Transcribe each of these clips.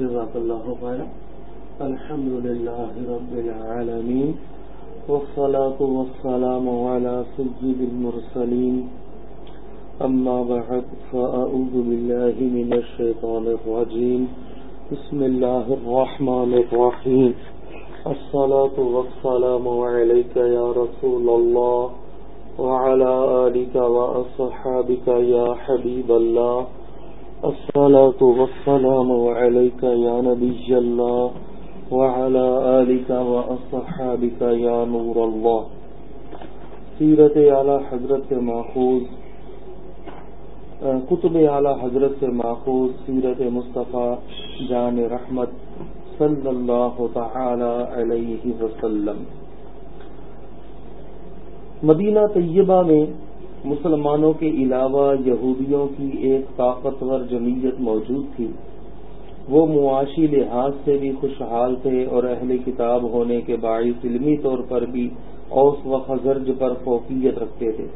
جزاك الله خيرا الحمد لله رب العالمين والصلاة والسلام على سجد المرسلين أما بعد فأعوذ بالله من الشيطان الرجيم بسم الله الرحمن الرحيم الصلاة والسلام عليك يا رسول الله وعلى آلك وأصحابك يا حبيب الله الصلاة والسلام عليك يا نبي الله وعلى آلك وأصحابك يا نور الله. سیرت اعلی حضرت سے ماخوذ کتب اعلی حضرت سے ماخوذ، سیرت مصطفیٰ جان رحمت صلی اللہ تعالی علیہ وسلم۔ مدینہ طیبہ میں مسلمانوں کے علاوہ یہودیوں کی ایک طاقتور جمعیت موجود تھی۔ وہ معاشی لحاظ سے بھی خوشحال تھے اور اہل کتاب ہونے کے باعث علمی طور پر بھی اوس و خزرج پر فوقیت رکھتے تھے۔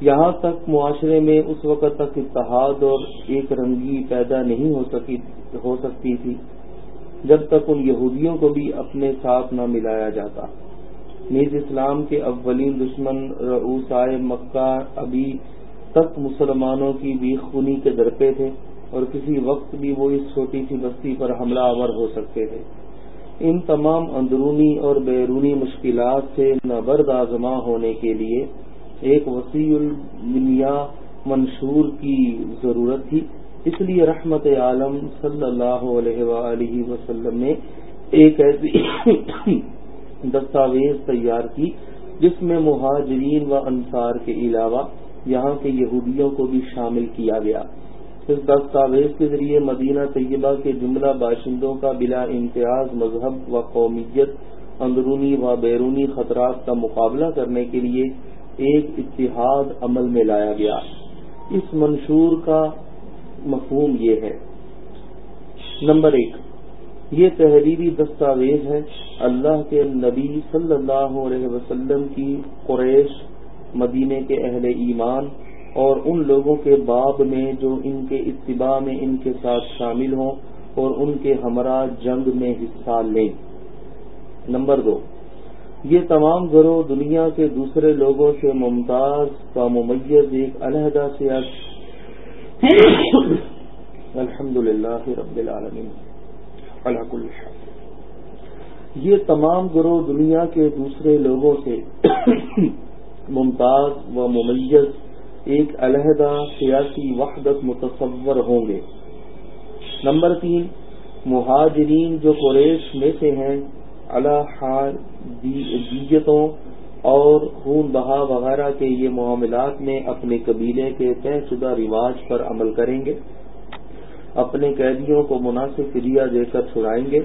یہاں تک معاشرے میں اس وقت تک اتحاد اور ایک رنگی پیدا نہیں ہو سکی، ہو سکتی تھی، جب تک ان یہودیوں کو بھی اپنے ساتھ نہ ملایا جاتا۔ نیز اسلام کے اولین دشمن رعوسائے مکہ، ابھی تک مسلمانوں کی بھی خونی کے درپے تھے اور کسی وقت بھی وہ اس چھوٹی سی بستی پر حملہ آور ہو سکتے تھے۔ ان تمام اندرونی اور بیرونی مشکلات سے نبرد آزما ہونے کے لیے ایک وسیع المنیا منشور کی ضرورت تھی۔ اس لیے رحمت عالم صلی اللہ علیہ وآلہ وسلم نے ایک ایسی دستاویز تیار کی، جس میں مہاجرین و انصار کے علاوہ یہاں کے یہودیوں کو بھی شامل کیا گیا۔ اس دستاویز کے ذریعے مدینہ طیبہ کے جملہ باشندوں کا بلا امتیاز مذہب و قومیت، اندرونی و بیرونی خطرات کا مقابلہ کرنے کے لیے ایک اتحاد عمل میں لایا گیا۔ اس منشور کا مفہوم یہ ہے۔ نمبر ایک یہ تحریری دستاویز ہے اللہ کے نبی صلی اللہ علیہ وسلم کی قریش مدینے کے اہل ایمان اور ان لوگوں کے باب میں جو ان کے اتباع میں ان کے ساتھ شامل ہوں اور ان کے ہمراہ جنگ میں حصہ لیں۔ نمبر دو، یہ تمام گروہ دنیا کے دوسرے لوگوں سے ممتاز کا ممیز ایک علیحدہ سیاست الحمد للہ رب العالمین۔ یہ تمام گروہ دنیا کے دوسرے لوگوں سے ممتاز و ممیز، ایک علیحدہ سیاسی وحدت متصور ہوں گے۔ نمبر تین، مہاجرین جو قریش میں سے ہیں دیتوں اور خون بہا وغیرہ کے یہ معاملات میں اپنے قبیلے کے طے شدہ رواج پر عمل کریں گے۔ اپنے قیدیوں کو مناسب فدیہ دے کر چھڑائیں گے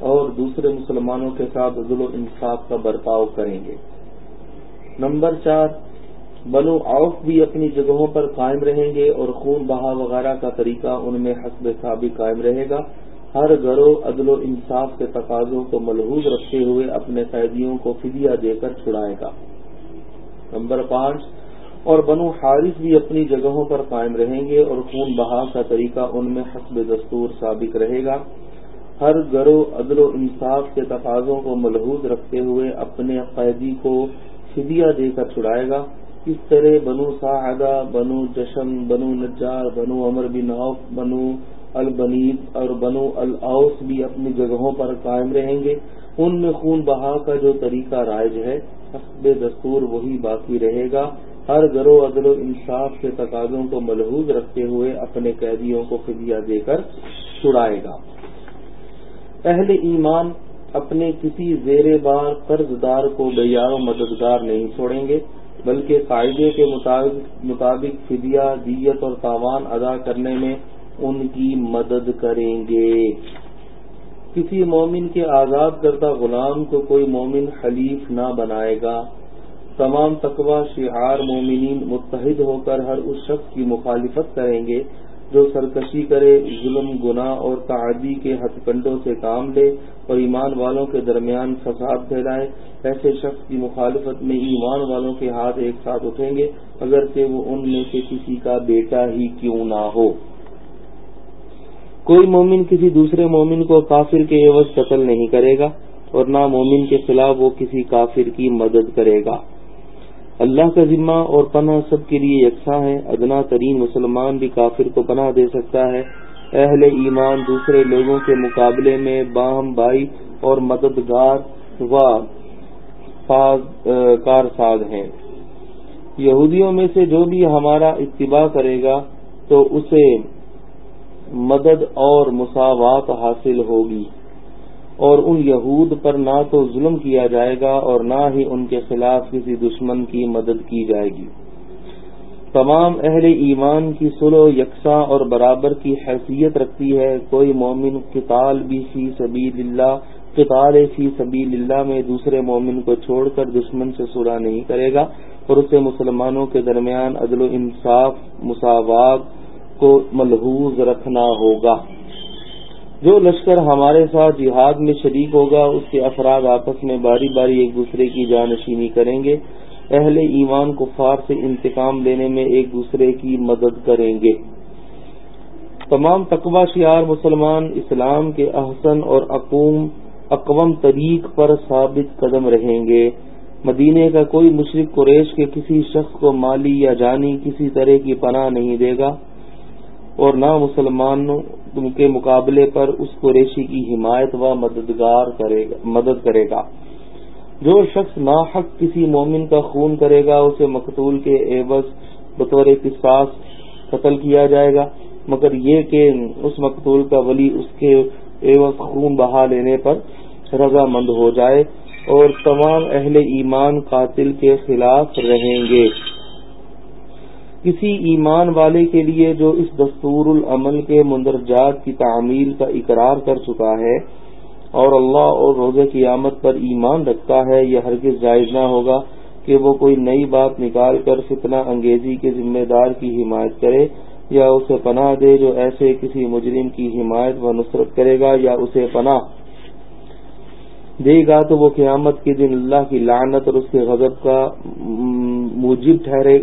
اور دوسرے مسلمانوں کے ساتھ عدل و انصاف کا برتاؤ کریں گے۔ نمبر چار، بنو آؤف بھی اپنی جگہوں پر قائم رہیں گے اور خون بہا وغیرہ کا طریقہ ان میں حسب ثابت قائم رہے گا۔ ہر گروہ عدل و انصاف کے تقاضوں کو ملحوظ رکھتے ہوئے اپنے قیدیوں کو فدیہ دے کر چھڑائے گا۔ نمبر پانچ اور بنو حارث بھی اپنی جگہوں پر قائم رہیں گے اور خون بہا کا طریقہ ان میں حسب دستور سابق رہے گا۔ ہر گروہ عدل و انصاف کے تقاضوں کو ملحوظ رکھتے ہوئے اپنے قیدی کو فدیہ دے کر چھڑائے گا۔ اس طرح بنو ساحدہ بنو جشن بنو نجار، بنو امر بن عوف، بنو البنید اور بنو الاؤس بھی اپنی جگہوں پر قائم رہیں گے۔ ان میں خون بہا کا جو طریقہ رائج ہے، حسب دستور وہی باقی رہے گا۔ ہر گروہ عدل و انصاف کے تقاضوں کو ملحوظ رکھتے ہوئے اپنے قیدیوں کو فدیہ دے کر چھڑائے گا۔ اہل ایمان اپنے کسی زیر بار قرض دار کو بیار و مددگار نہیں چھوڑیں گے، بلکہ قاعدے کے مطابق فدیہ، دیت اور تاوان ادا کرنے میں ان کی مدد کریں گے۔ کسی مومن کے آزاد کردہ غلام کو کوئی مومن حلیف نہ بنائے گا۔ تمام تقوی شعار مومنین متحد ہو کر ہر اس شخص کی مخالفت کریں گے جو سرکشی کرے، ظلم، گناہ اور تعدی کے ہتھ کنڈوں سے کام لے اور ایمان والوں کے درمیان فساد پھیلائے۔ ایسے شخص کی مخالفت میں ایمان والوں کے ہاتھ ایک ساتھ اٹھیں گے، اگرچہ وہ ان میں سے کسی کا بیٹا ہی کیوں نہ ہو۔ کوئی مومن کسی دوسرے مومن کو کافر کے عوض قتل نہیں کرے گا اور نہ مومن کے خلاف وہ کسی کافر کی مدد کرے گا۔ اللہ کا ذمہ اور پناہ سب کے لیے یکساں ہے۔ ادنا ترین مسلمان بھی کافر کو پناہ دے سکتا ہے۔ اہل ایمان دوسرے لوگوں کے مقابلے میں باہم بھائی اور مددگار و کار ساز ہیں۔ یہودیوں میں سے جو بھی ہمارا اتباع کرے گا تو اسے مدد اور مساوات حاصل ہوگی۔ اور ان یہود پر نہ تو ظلم کیا جائے گا اور نہ ہی ان کے خلاف کسی دشمن کی مدد کی جائے گی۔ تمام اہل ایمان کی سلو یکساں اور برابر کی حیثیت رکھتی ہے۔ کوئی مومن قتال بھی فی سبیل اللہ، قتال فی سبیل اللہ میں دوسرے مومن کو چھوڑ کر دشمن سے سلح نہیں کرے گا اور اسے مسلمانوں کے درمیان عدل و انصاف، مساوات کو ملحوظ رکھنا ہوگا۔ جو لشکر ہمارے ساتھ جہاد میں شریک ہوگا، اس کے افراد آپس میں باری باری ایک دوسرے کی جانشینی کریں گے۔ اہل ایمان کفار سے انتقام لینے میں ایک دوسرے کی مدد کریں گے۔ تمام تقوی شیار مسلمان اسلام کے احسن اور اقوم اقوام طریق پر ثابت قدم رہیں گے۔ مدینے کا کوئی مشرق قریش کے کسی شخص کو مالی یا جانی کسی طرح کی پناہ نہیں دے گا۔ اور نہ مسلمانوں کے مقابلے پر اس قریشی کی حمایت و مددگار کرے گا، مدد کرے گا۔ جو شخص ناحق کسی مومن کا خون کرے گا، اسے مقتول کے عوض بطور قصاص قتل کیا جائے گا۔ مگر یہ کہ اس مقتول کا ولی اس کے عوض خون بہا لینے پر رضامند ہو جائے اور تمام اہل ایمان قاتل کے خلاف رہیں گے۔ کسی ایمان والے کے لیے جو اس دستور العمل کے مندرجات کی تعمیل کا اقرار کر چکا ہے اور اللہ اور روز قیامت پر ایمان رکھتا ہے، یہ ہرگز جائز نہ ہوگا کہ وہ کوئی نئی بات نکال کر فتنہ انگیزی کے ذمہ دار کی حمایت کرے یا اسے پناہ دے جو ایسے کسی مجرم کی حمایت و نصرت کرے گا یا اسے پناہ دے گا تو وہ قیامت کے دن اللہ کی لعنت اور اس کے غضب کا موجب ٹھہرے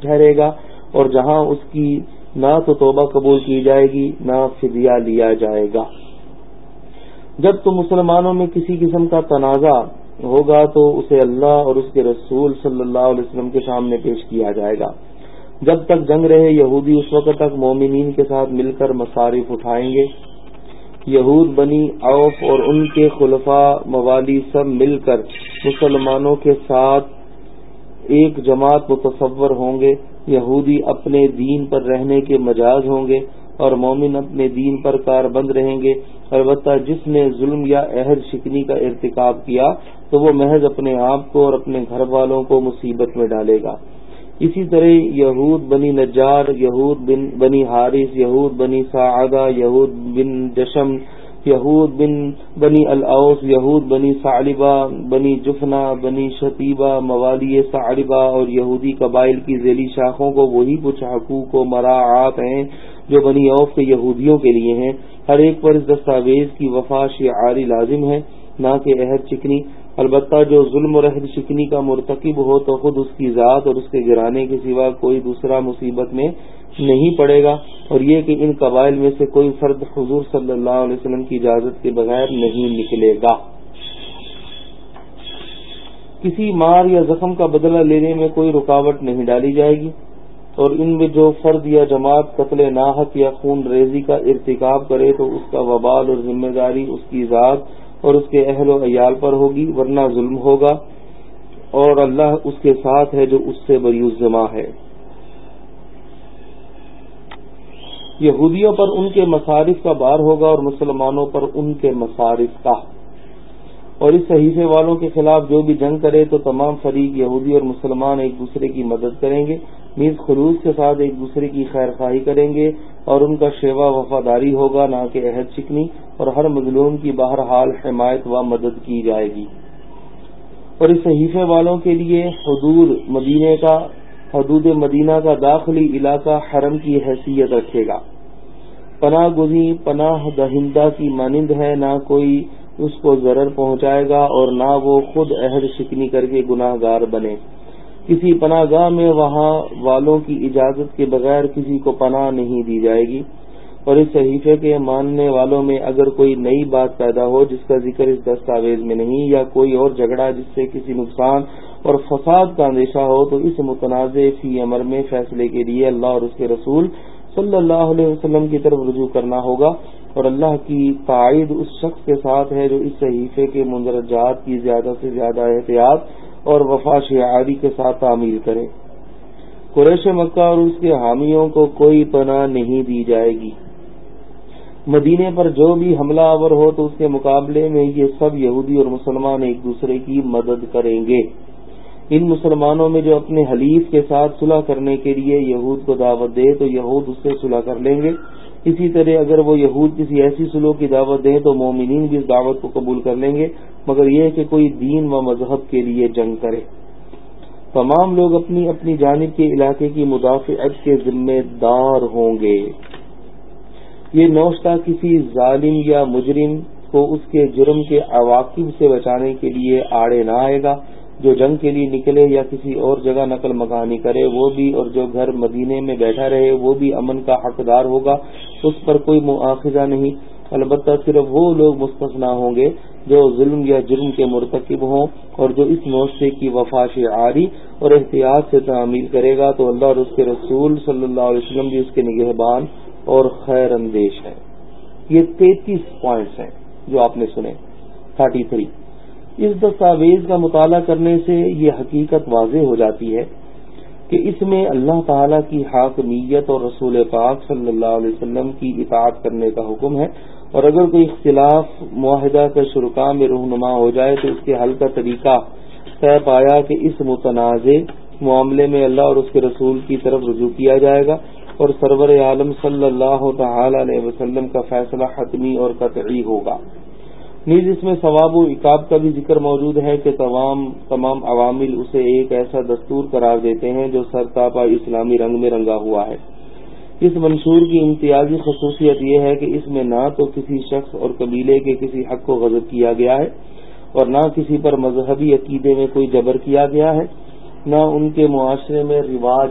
ٹھہرے گا اور جہاں اس کی نہ تو توبہ قبول کی جائے گی، نہ فدیہ لیا جائے گا۔ جب تو مسلمانوں میں کسی قسم کا تنازع ہوگا تو اسے اللہ اور اس کے رسول صلی اللہ علیہ وسلم کے سامنے پیش کیا جائے گا۔ جب تک جنگ رہے، یہودی اس وقت تک مومنین کے ساتھ مل کر مصارف اٹھائیں گے۔ یہود، بنی اوف اور ان کے خلفاء موالی سب مل کر مسلمانوں کے ساتھ ایک جماعت متصور ہوں گے۔ یہودی اپنے دین پر رہنے کے مجاز ہوں گے اور مومن اپنے دین پر کار بند رہیں گے۔ البتہ جس نے ظلم یا عہد شکنی کا ارتکاب کیا تو وہ محض اپنے آپ کو اور اپنے گھر والوں کو مصیبت میں ڈالے گا۔ اسی طرح یہود بنی نجار، یہود بن بنی حارث، یہود بنی سعدہ، یہود بن جشم، یہود بن بنی الاؤس یہود بنی صالبہ بنی جفنا بنی شتیبہ، موالی صالبہ اور یہودی قبائل کی ذیلی شاخوں کو، وہی کچھ حقوق و مراعات ہیں جو بنی اوف کے یہودیوں کے لیے ہیں۔ ہر ایک پر اس دستاویز کی وفا شعاری لازم ہے، نہ کہ عہد چکنی۔ البتہ جو ظلم و رحد شکنی کا مرتکب ہو تو خود اس کی ذات اور اس کے گرانے کے سوا کوئی دوسرا مصیبت میں نہیں پڑے گا اور یہ کہ ان قبائل میں سے کوئی فرد حضور صلی اللہ علیہ وسلم کی اجازت کے بغیر نہیں نکلے گا۔ کسی مار یا زخم کا بدلہ لینے میں کوئی رکاوٹ نہیں ڈالی جائے گی اور ان میں جو فرد یا جماعت قتل ناحق یا خون ریزی کا ارتکاب کرے تو اس کا وبال اور ذمہ داری اس کی ذات اور اس کے اہل و عیال پر ہوگی، ورنہ ظلم ہوگا۔ اور اللہ اس کے ساتھ ہے جو اس سے بری الزما ہے۔ یہودیوں پر ان کے مصارف کا بار ہوگا اور مسلمانوں پر ان کے مصارف کا۔ اور اس صحیفے والوں کے خلاف جو بھی جنگ کرے تو تمام فریق یہودی اور مسلمان ایک دوسرے کی مدد کریں گے۔ میز خلوص کے ساتھ ایک دوسرے کی خیر خواہی کریں گے اور ان کا شیوا وفاداری ہوگا، نہ کہ عہد چکنی، اور ہر مظلوم کی بہرحال حمایت و مدد کی جائے گی۔ اور اس صحیفے والوں کے لیے حدود مدینے کا، حدود مدینہ کا داخلی علاقہ حرم کی حیثیت رکھے گا۔ پناہ گزی پناہ دہندہ کی مانند ہے، نہ کوئی اس کو ضرر پہنچائے گا اور نہ وہ خود عہد شکنی کر کے گناہ گار بنے۔ کسی پناہ گاہ میں وہاں والوں کی اجازت کے بغیر کسی کو پناہ نہیں دی جائے گی۔ اور اس صحیفے کے ماننے والوں میں اگر کوئی نئی بات پیدا ہو جس کا ذکر اس دستاویز میں نہیں یا کوئی اور جھگڑا جس سے کسی نقصان اور فساد کا اندیشہ ہو، تو اس متنازع فی امر میں فیصلے کے لیے اللہ اور اس کے رسول صلی اللہ علیہ وسلم کی طرف رجوع کرنا ہوگا۔ اور اللہ کی تائید اس شخص کے ساتھ ہے جو اس صحیفے کے مندرجات کی زیادہ سے زیادہ احتیاط اور وفا شعاری کے ساتھ تعمیل کرے۔ قریش مکہ اور اس کے حامیوں کو کوئی پناہ نہیں دی جائے گی۔ مدینے پر جو بھی حملہ آور ہو تو اس کے مقابلے میں یہ سب یہودی اور مسلمان ایک دوسرے کی مدد کریں گے۔ ان مسلمانوں میں جو اپنے حلیف کے ساتھ صلح کرنے کے لیے یہود کو دعوت دے تو یہود اس سے صلح کر لیں گے۔ اسی طرح اگر وہ یہود کسی ایسی سلو کی دعوت دیں تو مومنین بھی اس دعوت کو قبول کر لیں گے، مگر یہ کہ کوئی دین و مذہب کے لیے جنگ کرے۔ تمام لوگ اپنی اپنی جانب کے علاقے کی مدافعت کے ذمہ دار ہوں گے۔ یہ نوشتہ کسی ظالم یا مجرم کو اس کے جرم کے عواقب سے بچانے کے لیے آڑے نہ آئے گا۔ جو جنگ کے لیے نکلے یا کسی اور جگہ نقل مکانی کرے، وہ بھی اور جو گھر مدینے میں بیٹھا رہے، وہ بھی امن کا حقدار ہوگا، اس پر کوئی مواخذہ نہیں۔ البتہ صرف وہ لوگ مستثنا ہوں گے جو ظلم یا جرم کے مرتکب ہوں اور جو اس نوشے کی وفا آری اور احتیاط سے تعمیل کرے گا۔ تو اللہ اور اس کے رسول صلی اللہ علیہ وسلم بھی اس کے نگہبان اور خیر اندیش ہے یہ تینتیس پوائنٹس ہیں جو آپ نے سنے، تھرٹی تھری۔ اس دستاویز کا مطالعہ کرنے سے یہ حقیقت واضح ہو جاتی ہے کہ اس میں اللہ تعالی کی حاکمیت اور رسول پاک صلی اللہ علیہ وسلم کی اطاعت کرنے کا حکم ہے اور اگر کوئی اختلاف معاہدہ کے شرکا میں رہنما ہو جائے تو اس کے حل کا طریقہ طے پایا کہ اس متنازع معاملے میں اللہ اور اس کے رسول کی طرف رجوع کیا جائے گا اور سرور عالم صلی اللہ تعالی علیہ وسلم کا فیصلہ حتمی اور قطعی ہوگا۔ نیز اس میں ثواب و اکاب کا بھی ذکر موجود ہے کہ تمام تمام عوامل اسے ایک ایسا دستور قرار دیتے ہیں جو سرتاپا اسلامی رنگ میں رنگا ہوا ہے۔ اس منشور کی امتیازی خصوصیت یہ ہے کہ اس میں نہ تو کسی شخص اور قبیلے کے کسی حق کو غضب کیا گیا ہے اور نہ کسی پر مذہبی عقیدے میں کوئی جبر کیا گیا ہے، نہ ان کے معاشرے میں رواج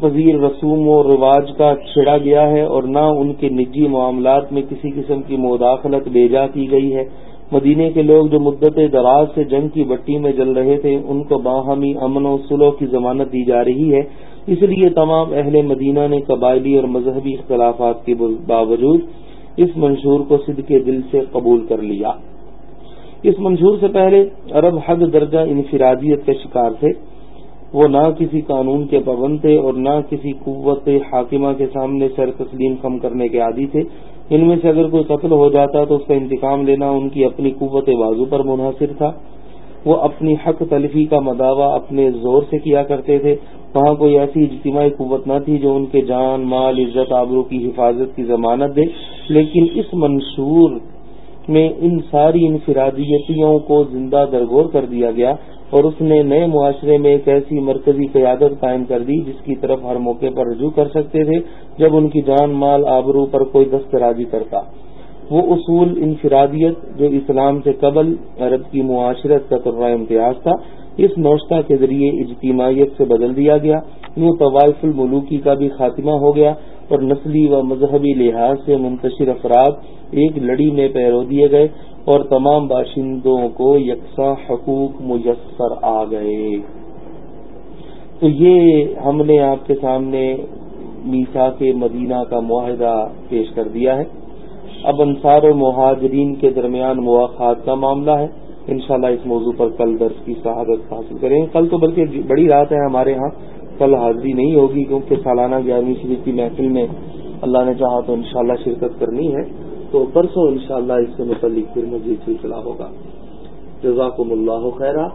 پذیر رسوم و رواج کا چھڑا گیا ہے اور نہ ان کے نجی معاملات میں کسی قسم کی مداخلت بیجا کی گئی ہے۔ مدینے کے لوگ جو مدت دراز سے جنگ کی بٹی میں جل رہے تھے، ان کو باہمی امن و سلو کی ضمانت دی جا رہی ہے۔ اس لیے تمام اہل مدینہ نے قبائلی اور مذہبی اختلافات کے باوجود اس منشور کو سدھ کے دل سے قبول کر لیا۔ اس منشور سے پہلے عرب حد درجہ انفرادیت کے شکار تھے۔ وہ نہ کسی قانون کے پابند تھے اور نہ کسی قوت حاکمہ کے سامنے سر تسلیم کم کرنے کے عادی تھے۔ ان میں سے اگر کوئی قتل ہو جاتا تو اس کا انتقام لینا ان کی اپنی قوت بازو پر منحصر تھا۔ وہ اپنی حق تلفی کا مداوع اپنے زور سے کیا کرتے تھے۔ وہاں کوئی ایسی اجتماعی قوت نہ تھی جو ان کے جان، مال، عزت، آبرو کی حفاظت کی ضمانت دے۔ لیکن اس منشور میں ان ساری انفرادیتوں کو زندہ درگور کر دیا گیا۔ اور اس نے نئے معاشرے میں ایک ایسی مرکزی قیادت قائم کر دی جس کی طرف ہر موقع پر رجوع کر سکتے تھے جب ان کی جان مال آبرو پر کوئی دسترازی کرتا۔ وہ اصول انفرادیت جو اسلام سے قبل عرب کی معاشرت کا طرح امتیاز تھا، اس نوشتہ کے ذریعے اجتماعیت سے بدل دیا گیا۔ یوں طوائف الملوکی کا بھی خاتمہ ہو گیا۔ اور نسلی و مذہبی لحاظ سے منتشر افراد ایک لڑی میں پیرو دیے گئے اور تمام باشندوں کو یکساں حقوق میسر آ گئے۔ تو یہ ہم نے آپ کے سامنے میسا کے مدینہ کا معاہدہ پیش کر دیا ہے۔ اب انصار و مہاجرین کے درمیان مواقع کا معاملہ ہے۔ انشاءاللہ اس موضوع پر کل درس کی شہادت حاصل کریں۔ کل تو بلکہ بڑی رات ہے ہمارے ہاں۔ کل حاضری نہیں ہوگی کیونکہ سالانہ گیارہویں شریف کی محفل میں اللہ نے چاہا تو انشاءاللہ شرکت کرنی ہے۔ تو پرسوں انشاءاللہ اس سے متعلق پھر مزید سلسلہ ہوگا۔ جزاکم اللہ خیرہ